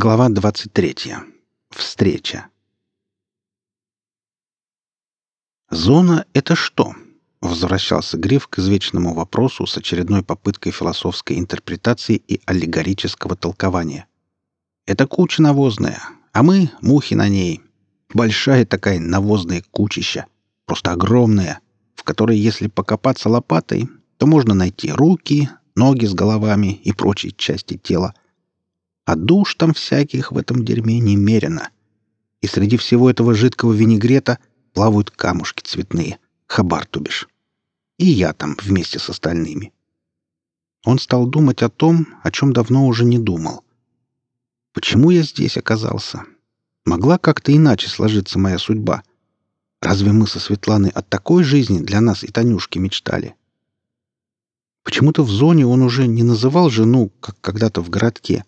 Глава 23. Встреча. «Зона — это что?» — возвращался Гриф к извечному вопросу с очередной попыткой философской интерпретации и аллегорического толкования. «Это куча навозная, а мы — мухи на ней. Большая такая навозная кучища, просто огромная, в которой, если покопаться лопатой, то можно найти руки, ноги с головами и прочие части тела — а душ там всяких в этом дерьме немерено. И среди всего этого жидкого винегрета плавают камушки цветные. Хабар, то бишь. И я там вместе с остальными. Он стал думать о том, о чем давно уже не думал. Почему я здесь оказался? Могла как-то иначе сложиться моя судьба. Разве мы со Светланой от такой жизни для нас и Танюшки мечтали? Почему-то в зоне он уже не называл жену, как когда-то в городке —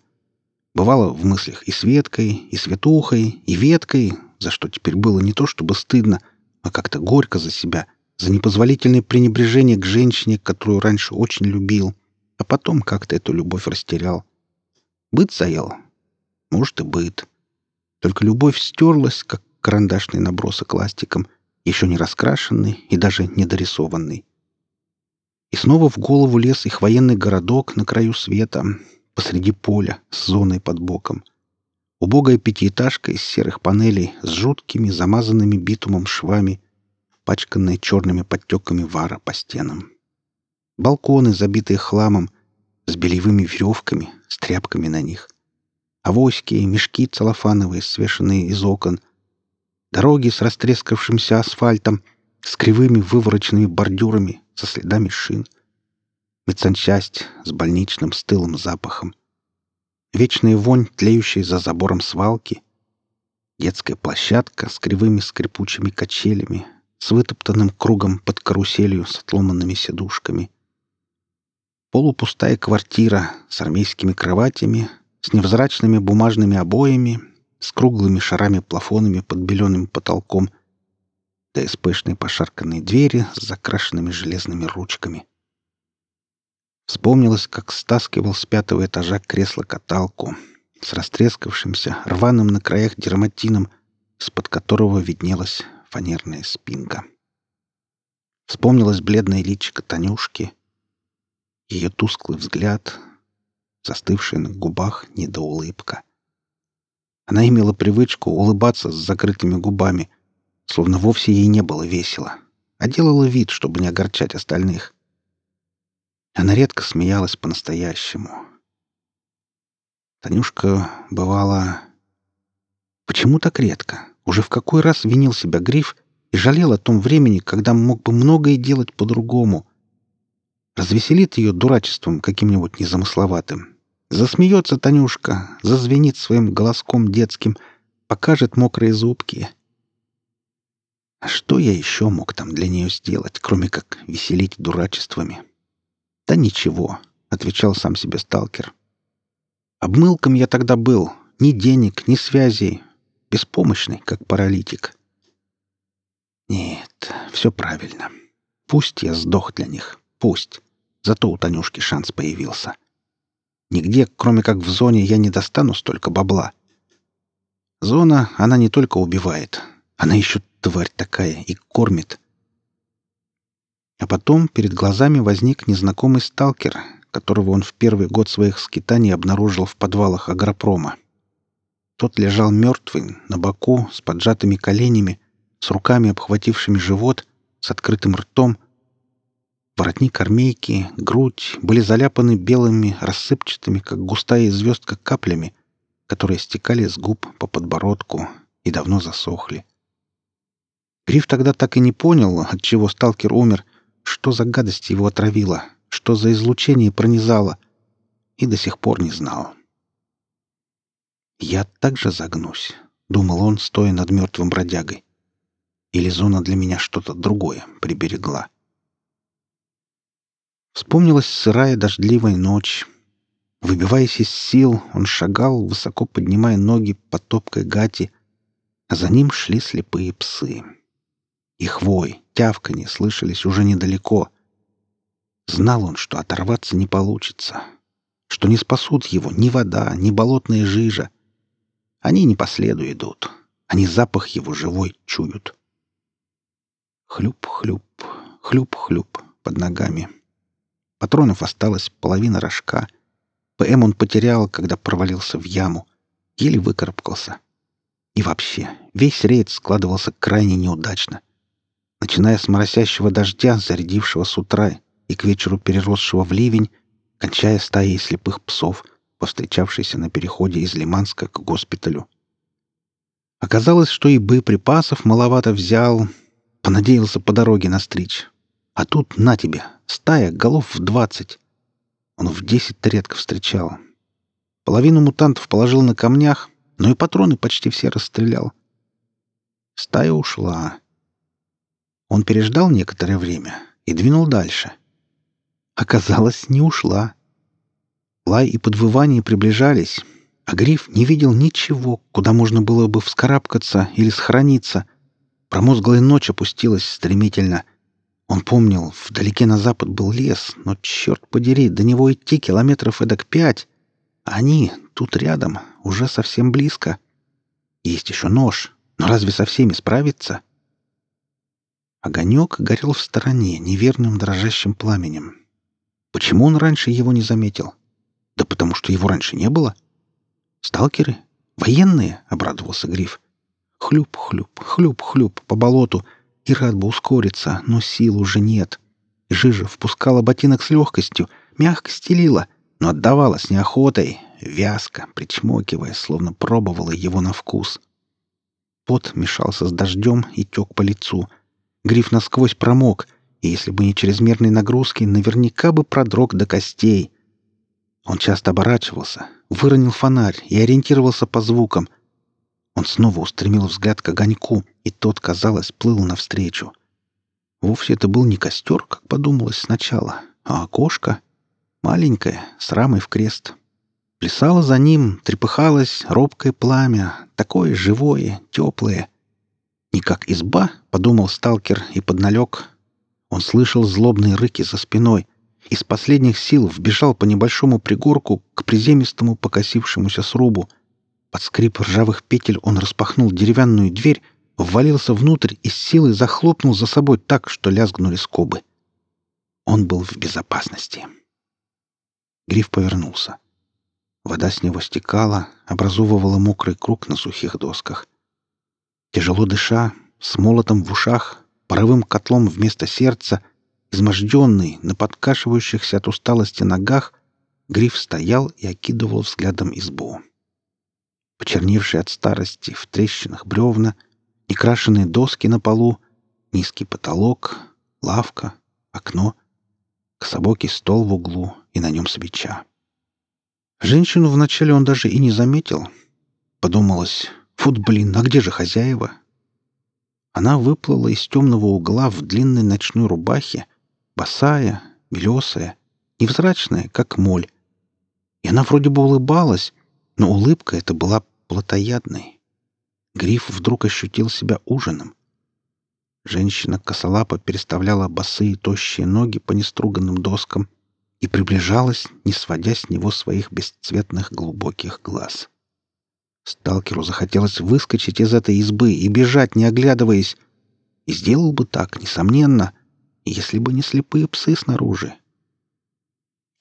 Бывало в мыслях и Светкой, и Светухой, и Веткой, за что теперь было не то чтобы стыдно, а как-то горько за себя, за непозволительное пренебрежение к женщине, которую раньше очень любил, а потом как-то эту любовь растерял. Быт заел? Может, и быт. Только любовь стерлась, как карандашный набросок ластиком, еще не раскрашенный и даже не дорисованный. И снова в голову лез их военный городок на краю света, посреди поля с зоной под боком. Убогая пятиэтажка из серых панелей с жуткими замазанными битумом швами, пачканная черными подтеками вара по стенам. Балконы, забитые хламом, с белевыми веревками, с тряпками на них. Авоськи, мешки целлофановые, свешенные из окон. Дороги с растрескавшимся асфальтом, с кривыми вывороченными бордюрами, со следами шин — медсанчасть с больничным стылым запахом, вечная вонь, тлеющая за забором свалки, детская площадка с кривыми скрипучими качелями, с вытоптанным кругом под каруселью с отломанными сидушками, полупустая квартира с армейскими кроватями, с невзрачными бумажными обоями, с круглыми шарами-плафонами под беленым потолком, ДСПшные пошарканные двери с закрашенными железными ручками — Вспомнилось, как стаскивал с пятого этажа кресло-каталку с растрескавшимся, рваным на краях дерматином, из-под которого виднелась фанерная спинка. Вспомнилось бледное личико Танюшки, ее тусклый взгляд, застывшая на губах недоулыбка. Она имела привычку улыбаться с закрытыми губами, словно вовсе ей не было весело, а делала вид, чтобы не огорчать остальных — она редко смеялась по-настоящему. Танюшка бывала... Почему так редко? Уже в какой раз винил себя Гриф и жалел о том времени, когда мог бы многое делать по-другому. Развеселит ее дурачеством каким-нибудь незамысловатым. Засмеется Танюшка, зазвенит своим голоском детским, покажет мокрые зубки. А что я еще мог там для нее сделать, кроме как веселить дурачествами? — «Да ничего», — отвечал сам себе сталкер. «Обмылком я тогда был. Ни денег, ни связей. Беспомощный, как паралитик». «Нет, все правильно. Пусть я сдох для них. Пусть. Зато у Танюшки шанс появился. Нигде, кроме как в зоне, я не достану столько бабла. Зона, она не только убивает. Она еще тварь такая и кормит. А потом перед глазами возник незнакомый сталкер, которого он в первый год своих скитаний обнаружил в подвалах агропрома. Тот лежал мертвый, на боку, с поджатыми коленями, с руками, обхватившими живот, с открытым ртом. Воротник армейки, грудь были заляпаны белыми, рассыпчатыми, как густая звездка, каплями, которые стекали с губ по подбородку и давно засохли. Гриф тогда так и не понял, от чего сталкер умер, что за гадость его отравила? Что за излучение пронизало? И до сих пор не знал. «Я также загнусь», — думал он, стоя над мертвым бродягой. «Или зона для меня что-то другое приберегла». Вспомнилась сырая дождливая ночь. Выбиваясь из сил, он шагал, высоко поднимая ноги по топкой гати, а за ним шли слепые псы. Их вой, тявканье слышались уже недалеко. Знал он, что оторваться не получится, что не спасут его ни вода, ни болотная жижа, Они не по следу идут. Они запах его живой чуют. Хлюп-хлюп, хлюп-хлюп под ногами. Патронов осталось половина рожка. ПМ он потерял, когда провалился в яму. Еле выкарабкался. И вообще, весь рейд складывался крайне неудачно. Начиная с моросящего дождя, зарядившего с утра, и к вечеру переросшего в ливень, кончая стаей слепых псов, повстречавшейся на переходе из Лиманска к госпиталю. Оказалось, что и боеприпасов маловато взял, понадеялся по дороге настричь. А тут на тебе, стая голов в двадцать. Он в десять редко встречал. Половину мутантов положил на камнях, но и патроны почти все расстрелял. Стая ушла. Он переждал некоторое время и двинул дальше. Оказалось, не ушла. Лай и подвывание приближались, а Гриф не видел ничего, куда можно было бы вскарабкаться или схорониться. Промозглая ночь опустилась стремительно. Он помнил, вдалеке на запад был лес, но, черт подери, до него идти километров эдак пять. А они тут рядом, уже совсем близко. Есть еще нож, но разве со всеми справиться? Огонек горел в стороне неверным дрожащим пламенем. Почему он раньше его не заметил? Да потому что его раньше не было. Сталкеры? Военные? — обрадовался Гриф. Хлюп-хлюп, хлюп-хлюп по болоту, и рад бы ускориться, но сил уже нет. Жижа впускала ботинок с легкостью, мягко стелила, но отдавала с неохотой, вязко, причмокивая, словно пробовала его на вкус. Пот мешался с дождем и тек по лицу. Гриф насквозь промок — и если бы не чрезмерные нагрузки, наверняка бы продрог до костей. Он часто оборачивался, выронил фонарь и ориентировался по звукам. Он снова устремил взгляд к огоньку, и тот, казалось, плыл навстречу. Вовсе это был не костер, как подумалось сначала, а окошко, маленькое, с рамой в крест. Плясало за ним, трепыхалось робкое пламя, такое живое, теплое. Не как изба, подумал сталкер и подналег, он слышал злобные рыки за спиной. Из последних сил вбежал по небольшому пригорку к приземистому покосившемуся срубу. Под скрип ржавых петель он распахнул деревянную дверь, ввалился внутрь и с силой захлопнул за собой так, что лязгнули скобы. Он был в безопасности. Гриф повернулся. Вода с него стекала, образовывала мокрый круг на сухих досках. Тяжело дыша, с молотом в ушах, паровым котлом вместо сердца, изможденный, на подкашивающихся от усталости ногах, Гриф стоял и окидывал взглядом избу. Почерневшие от старости в трещинах бревна, некрашенные доски на полу, низкий потолок, лавка, окно, кособокий стол в углу и на нем свеча. Женщину вначале он даже и не заметил. Подумалось, фут, блин, а где же хозяева? Она выплыла из темного угла в длинной ночной рубахе, босая, белесая, невзрачная, как моль. И она вроде бы улыбалась, но улыбка эта была плотоядной. Гриф вдруг ощутил себя ужином. Женщина косолапо переставляла босые тощие ноги по неструганным доскам и приближалась, не сводя с него своих бесцветных глубоких глаз. Сталкеру захотелось выскочить из этой избы и бежать, не оглядываясь. И сделал бы так, несомненно, если бы не слепые псы снаружи.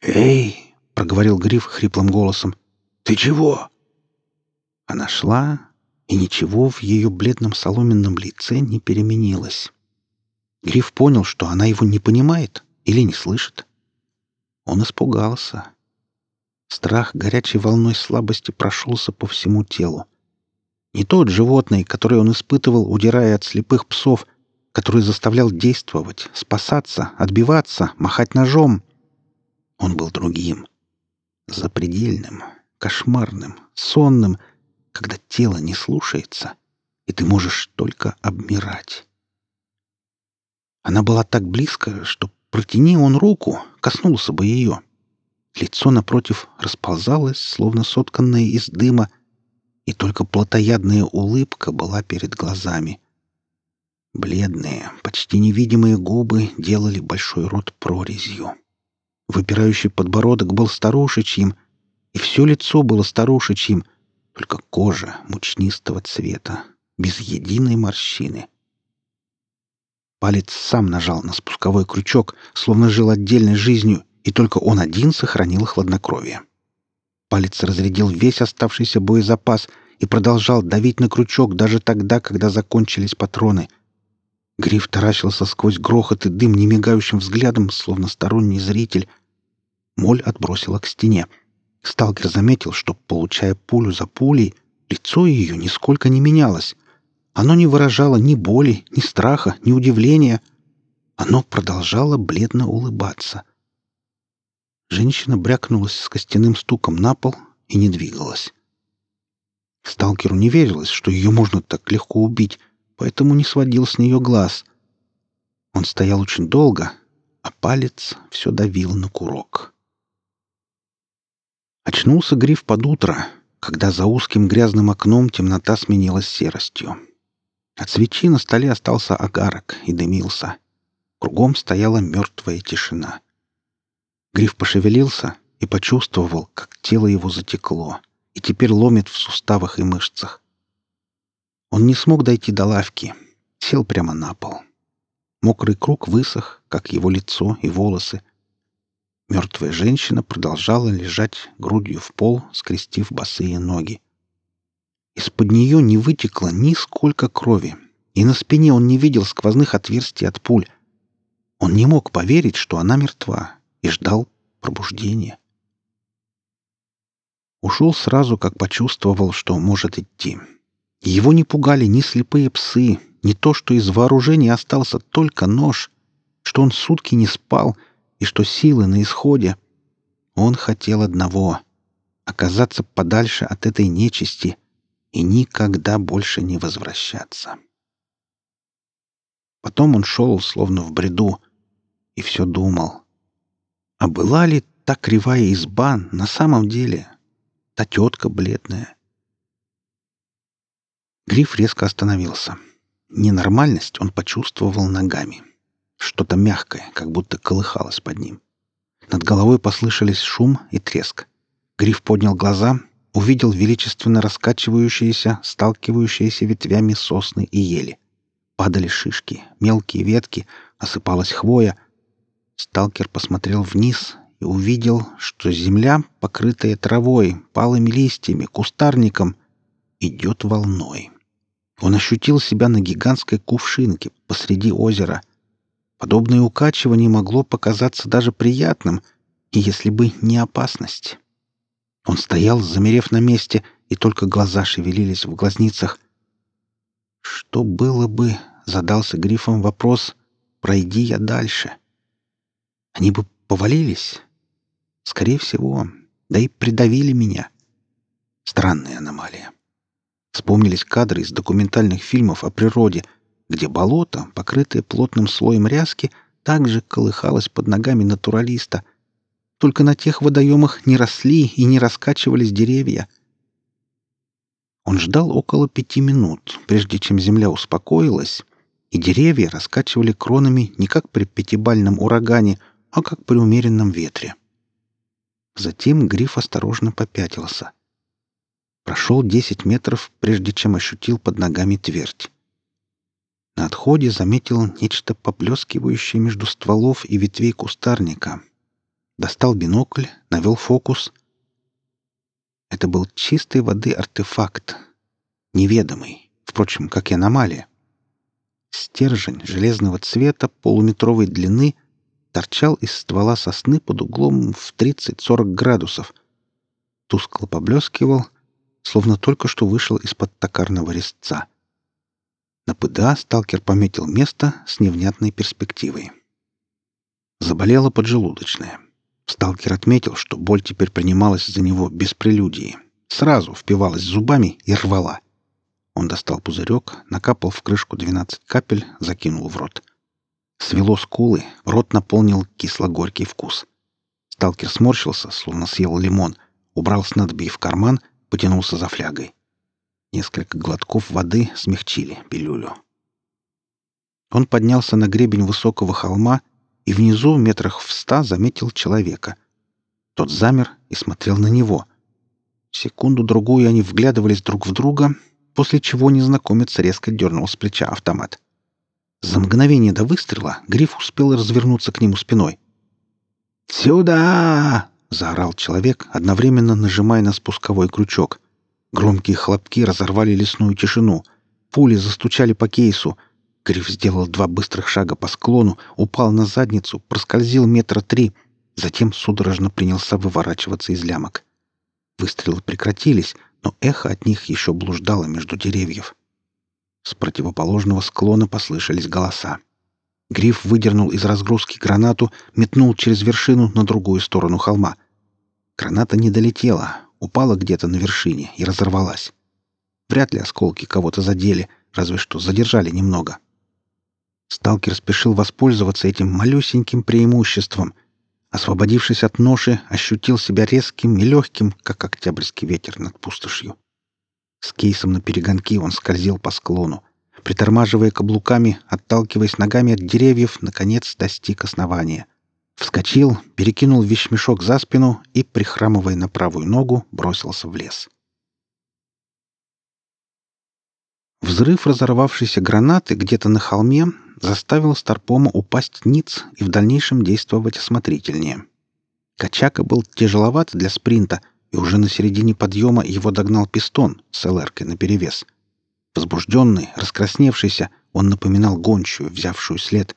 «Эй!» — проговорил Гриф хриплым голосом. «Ты чего?» Она шла, и ничего в ее бледном соломенном лице не переменилось. Гриф понял, что она его не понимает или не слышит. Он испугался. Страх горячей волной слабости прошелся по всему телу. Не тот животный, который он испытывал, удирая от слепых псов, который заставлял действовать, спасаться, отбиваться, махать ножом. Он был другим. Запредельным, кошмарным, сонным, когда тело не слушается, и ты можешь только обмирать. Она была так близко, что протяни он руку, коснулся бы ее — Лицо напротив расползалось, словно сотканное из дыма, и только плотоядная улыбка была перед глазами. Бледные, почти невидимые губы делали большой рот прорезью. Выпирающий подбородок был старушечьим, и все лицо было старушечьим, только кожа мучнистого цвета, без единой морщины. Палец сам нажал на спусковой крючок, словно жил отдельной жизнью, и только он один сохранил хладнокровие. Палец разрядил весь оставшийся боезапас и продолжал давить на крючок даже тогда, когда закончились патроны. Гриф таращился сквозь грохот и дым немигающим взглядом, словно сторонний зритель. Моль отбросила к стене. Сталкер заметил, что, получая пулю за пулей, лицо ее нисколько не менялось. Оно не выражало ни боли, ни страха, ни удивления. Оно продолжало бледно улыбаться. Женщина брякнулась с костяным стуком на пол и не двигалась. Сталкеру не верилось, что ее можно так легко убить, поэтому не сводил с нее глаз. Он стоял очень долго, а палец все давил на курок. Очнулся гриф под утро, когда за узким грязным окном темнота сменилась серостью. От свечи на столе остался огарок и дымился. Кругом стояла мертвая тишина. Гриф пошевелился и почувствовал, как тело его затекло и теперь ломит в суставах и мышцах. Он не смог дойти до лавки, сел прямо на пол. Мокрый круг высох, как его лицо и волосы, Мертвая женщина продолжала лежать грудью в пол, скрестив босые ноги. Из-под нее не вытекло ни сколько крови, и на спине он не видел сквозных отверстий от пуль. Он не мог поверить, что она мертва, и ждал пробуждения. Ушел сразу, как почувствовал, что может идти. Его не пугали ни слепые псы, ни то, что из вооружения остался только нож, что он сутки не спал — и что силы на исходе. Он хотел одного — оказаться подальше от этой нечисти и никогда больше не возвращаться. Потом он шел, словно в бреду, и все думал. А была ли та кривая изба на самом деле? Та тетка бледная. Гриф резко остановился. Ненормальность он почувствовал ногами. Что-то мягкое, как будто колыхалось под ним. Над головой послышались шум и треск. Гриф поднял глаза, увидел величественно раскачивающиеся, сталкивающиеся ветвями сосны и ели. Падали шишки, мелкие ветки, осыпалась хвоя. Сталкер посмотрел вниз и увидел, что земля, покрытая травой, палыми листьями, кустарником, идет волной. Он ощутил себя на гигантской кувшинке посреди озера — Подобное укачивание могло показаться даже приятным, если бы не опасность. Он стоял, замерев на месте, и только глаза шевелились в глазницах. «Что было бы?» — задался грифом вопрос. «Пройди я дальше». Они бы повалились? Скорее всего, да и придавили меня. Странная аномалия. Вспомнились кадры из документальных фильмов о природе — где болото, покрытое плотным слоем ряски, также колыхалось под ногами натуралиста. Только на тех водоемах не росли и не раскачивались деревья. Он ждал около пяти минут, прежде чем земля успокоилась, и деревья раскачивали кронами не как при пятибальном урагане, а как при умеренном ветре. Затем гриф осторожно попятился. Прошел десять метров, прежде чем ощутил под ногами твердь. На отходе заметил нечто поблескивающее между стволов и ветвей кустарника. Достал бинокль, навел фокус. Это был чистой воды артефакт. Неведомый, впрочем, как и аномалия. Стержень железного цвета полуметровой длины торчал из ствола сосны под углом в 30-40 градусов. Тускло поблескивал, словно только что вышел из-под токарного резца. На ПДА сталкер пометил место с невнятной перспективой. Заболела поджелудочная. Сталкер отметил, что боль теперь принималась за него без прелюдии. Сразу впивалась зубами и рвала. Он достал пузырек, накапал в крышку 12 капель, закинул в рот. Свело скулы, рот наполнил кисло-горький вкус. Сталкер сморщился, словно съел лимон, убрал снадобье в карман, потянулся за флягой. Несколько глотков воды смягчили пилюлю. Он поднялся на гребень высокого холма и внизу, метрах в ста, заметил человека. Тот замер и смотрел на него. Секунду-другую они вглядывались друг в друга, после чего незнакомец резко дернул с плеча автомат. За мгновение до выстрела Гриф успел развернуться к нему спиной. «Сюда!» — заорал человек, одновременно нажимая на спусковой крючок. Громкие хлопки разорвали лесную тишину. Пули застучали по кейсу. Гриф сделал два быстрых шага по склону, упал на задницу, проскользил метра три, затем судорожно принялся выворачиваться из лямок. Выстрелы прекратились, но эхо от них еще блуждало между деревьев. С противоположного склона послышались голоса. Гриф выдернул из разгрузки гранату, метнул через вершину на другую сторону холма. Граната не долетела, упала где-то на вершине и разорвалась. Вряд ли осколки кого-то задели, разве что задержали немного. Сталкер спешил воспользоваться этим малюсеньким преимуществом. Освободившись от ноши, ощутил себя резким и легким, как октябрьский ветер над пустошью. С кейсом на перегонки он скользил по склону. Притормаживая каблуками, отталкиваясь ногами от деревьев, наконец достиг основания. Вскочил, перекинул вещмешок за спину и, прихрамывая на правую ногу, бросился в лес. Взрыв разорвавшейся гранаты где-то на холме заставил Старпома упасть ниц и в дальнейшем действовать осмотрительнее. Качака был тяжеловат для спринта, и уже на середине подъема его догнал пистон с ЛРкой наперевес. Возбужденный, раскрасневшийся, он напоминал гончую, взявшую след.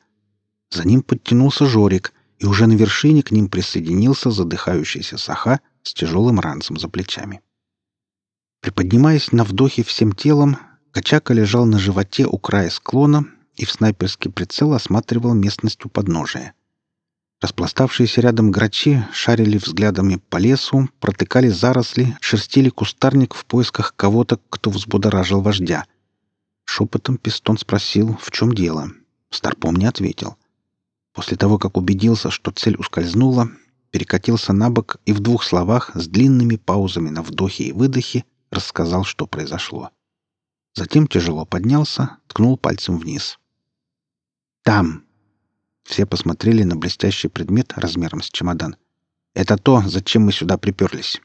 За ним подтянулся Жорик, и уже на вершине к ним присоединился задыхающийся Саха с тяжелым ранцем за плечами. Приподнимаясь на вдохе всем телом, Качака лежал на животе у края склона и в снайперский прицел осматривал местность у подножия. Распластавшиеся рядом грачи шарили взглядами по лесу, протыкали заросли, шерстили кустарник в поисках кого-то, кто взбудоражил вождя. Шепотом Пистон спросил, в чем дело. Старпом не ответил. После того, как убедился, что цель ускользнула, перекатился на бок и в двух словах с длинными паузами на вдохе и выдохе рассказал, что произошло. Затем тяжело поднялся, ткнул пальцем вниз. «Там!» Все посмотрели на блестящий предмет размером с чемодан. «Это то, зачем мы сюда приперлись.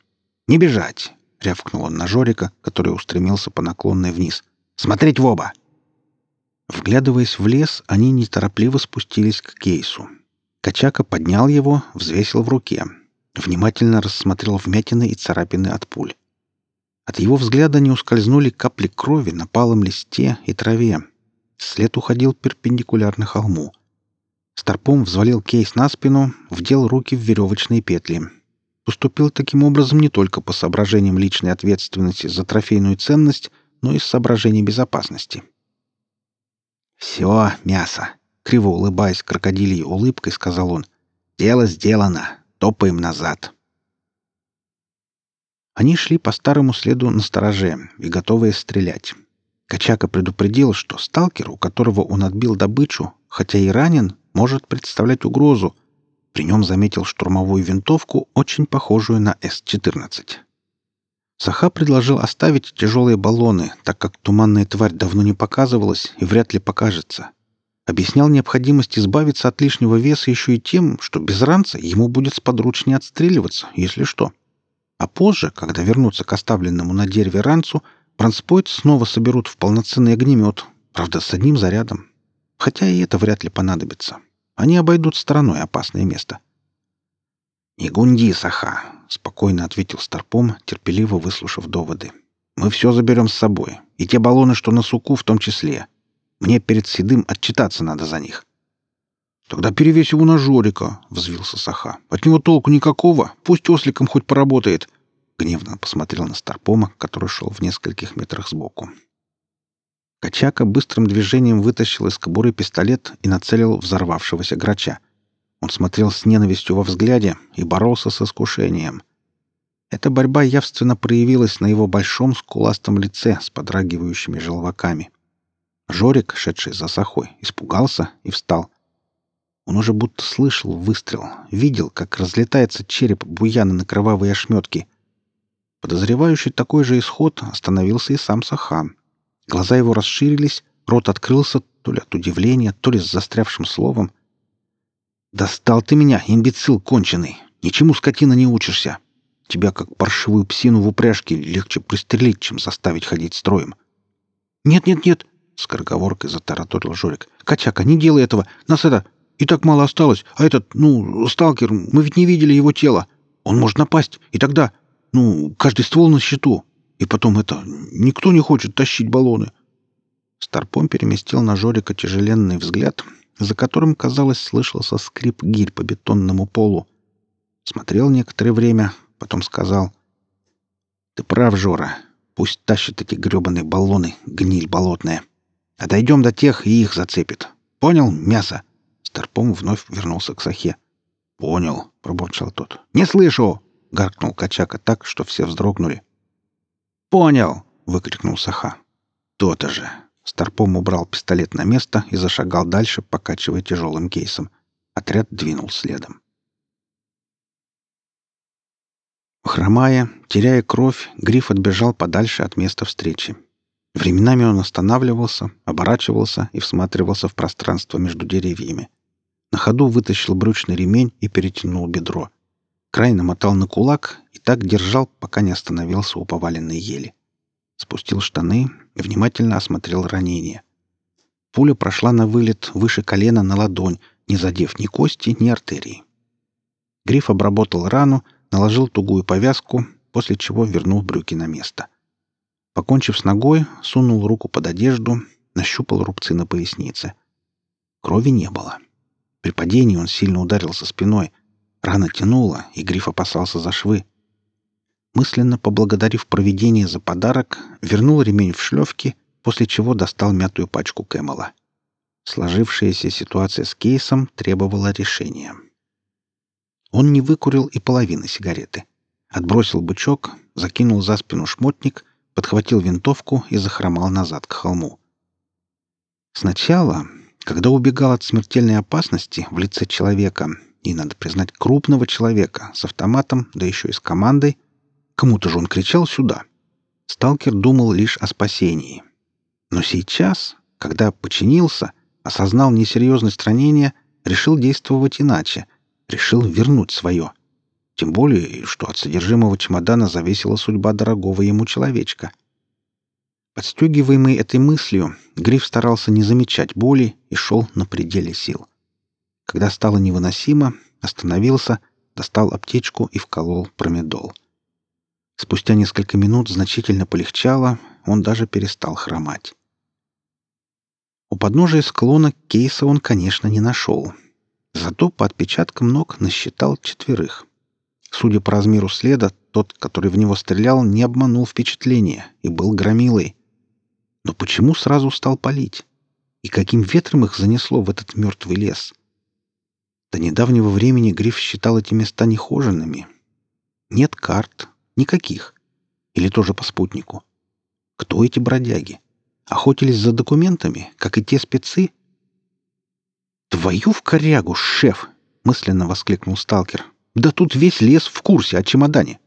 Не бежать!» — рявкнул он на Жорика, который устремился по наклонной вниз. «Смотреть в оба!» Вглядываясь в лес, они неторопливо спустились к кейсу. Качака поднял его, взвесил в руке. Внимательно рассмотрел вмятины и царапины от пуль. От его взгляда не ускользнули капли крови на палом листе и траве. След уходил перпендикулярно холму. Старпом взвалил кейс на спину, вдел руки в веревочные петли. Поступил таким образом не только по соображениям личной ответственности за трофейную ценность, но и с соображений безопасности. «Все, мясо!» — криво улыбаясь крокодильей улыбкой, сказал он. «Дело сделано. Топаем назад». Они шли по старому следу на стороже и готовые стрелять. Качака предупредил, что сталкер, у которого он отбил добычу, хотя и ранен, может представлять угрозу. При нем заметил штурмовую винтовку, очень похожую на С-14. Саха предложил оставить тяжелые баллоны, так как туманная тварь давно не показывалась и вряд ли покажется. Объяснял необходимость избавиться от лишнего веса еще и тем, что без ранца ему будет сподручнее отстреливаться, если что. А позже, когда вернутся к оставленному на дереве ранцу, бронспойт снова соберут в полноценный огнемет, правда, с одним зарядом. Хотя и это вряд ли понадобится. Они обойдут стороной опасное место. «Не гунди, Саха!» — спокойно ответил Старпом, терпеливо выслушав доводы. «Мы все заберем с собой. И те баллоны, что на суку, в том числе. Мне перед Седым отчитаться надо за них». «Тогда перевесь его на Жорика», — взвился Саха. «От него толку никакого. Пусть осликом хоть поработает». Гневно посмотрел на Старпома, который шел в нескольких метрах сбоку. Качака быстрым движением вытащил из кобуры пистолет и нацелил взорвавшегося грача. Он смотрел с ненавистью во взгляде и боролся с искушением. Эта борьба явственно проявилась на его большом скуластом лице с подрагивающими желваками. Жорик, шедший за сахой, испугался и встал. Он уже будто слышал выстрел, видел, как разлетается череп буяна на кровавые ошметки. Подозревающий такой же исход остановился и сам Сахан. Глаза его расширились, рот открылся то ли от удивления, то ли с застрявшим словом. «Достал ты меня, имбецил конченый! Ничему, скотина, не учишься! Тебя, как паршивую псину в упряжке, легче пристрелить, чем заставить ходить строем. «Нет-нет-нет!» — скороговоркой затараторил Жорик. «Качака, не делай этого! Нас это... И так мало осталось, а этот, ну, сталкер, мы ведь не видели его тела. Он может напасть, и тогда, ну, каждый ствол на счету. И потом это... Никто не хочет тащить баллоны». Старпом переместил на Жорика тяжеленный взгляд, за которым, казалось, слышался скрип гирь по бетонному полу. Смотрел некоторое время, потом сказал. «Ты прав, Жора. Пусть тащат эти гребаные баллоны, гниль болотная. А дойдем до тех, и их зацепит. Понял, мясо?» Старпом вновь вернулся к Сахе. «Понял», — пробурчал тот. «Не слышу!» — гаркнул Качака так, что все вздрогнули. «Понял!» — выкрикнул Саха. «То-то же!» Старпом убрал пистолет на место и зашагал дальше, покачивая тяжелым кейсом. Отряд двинул следом. Хромая, теряя кровь, Гриф отбежал подальше от места встречи. Временами он останавливался, оборачивался и всматривался в пространство между деревьями. На ходу вытащил брючный ремень и перетянул бедро. Край намотал на кулак и так держал, пока не остановился у поваленной ели. Спустил штаны и внимательно осмотрел ранение. Пуля прошла на вылет выше колена на ладонь, не задев ни кости, ни артерии. Гриф обработал рану, наложил тугую повязку, после чего вернул брюки на место. Покончив с ногой, сунул руку под одежду, нащупал рубцы на пояснице. Крови не было. При падении он сильно ударился спиной. Рана тянула, и Гриф опасался за швы. Мысленно поблагодарив провидение за подарок, вернул ремень в шлёвки, после чего достал мятую пачку Кэмела. Сложившаяся ситуация с кейсом требовала решения. Он не выкурил и половины сигареты. Отбросил бычок, закинул за спину шмотник, подхватил винтовку и захромал назад к холму. Сначала, когда убегал от смертельной опасности в лице человека, и, надо признать, крупного человека, с автоматом, да еще и с командой, Кому-то же он кричал сюда. Сталкер думал лишь о спасении. Но сейчас, когда подчинился, осознал несерьезность ранения, решил действовать иначе, решил вернуть свое. Тем более, что от содержимого чемодана зависела судьба дорогого ему человечка. Подстегиваемый этой мыслью, Гриф старался не замечать боли и шел на пределе сил. Когда стало невыносимо, остановился, достал аптечку и вколол промедол. — Спустя несколько минут значительно полегчало, он даже перестал хромать. У подножия склона кейса он, конечно, не нашел. Зато по отпечаткам ног насчитал четверых. Судя по размеру следа, тот, который в него стрелял, не обманул впечатление и был громилой. Но почему сразу стал палить? И каким ветром их занесло в этот мертвый лес? До недавнего времени Гриф считал эти места нехоженными. Нет карт, Никаких. Или тоже по спутнику. Кто эти бродяги? Охотились за документами, как и те спецы? «Твою в корягу, шеф!» — мысленно воскликнул сталкер. «Да тут весь лес в курсе о чемодане!»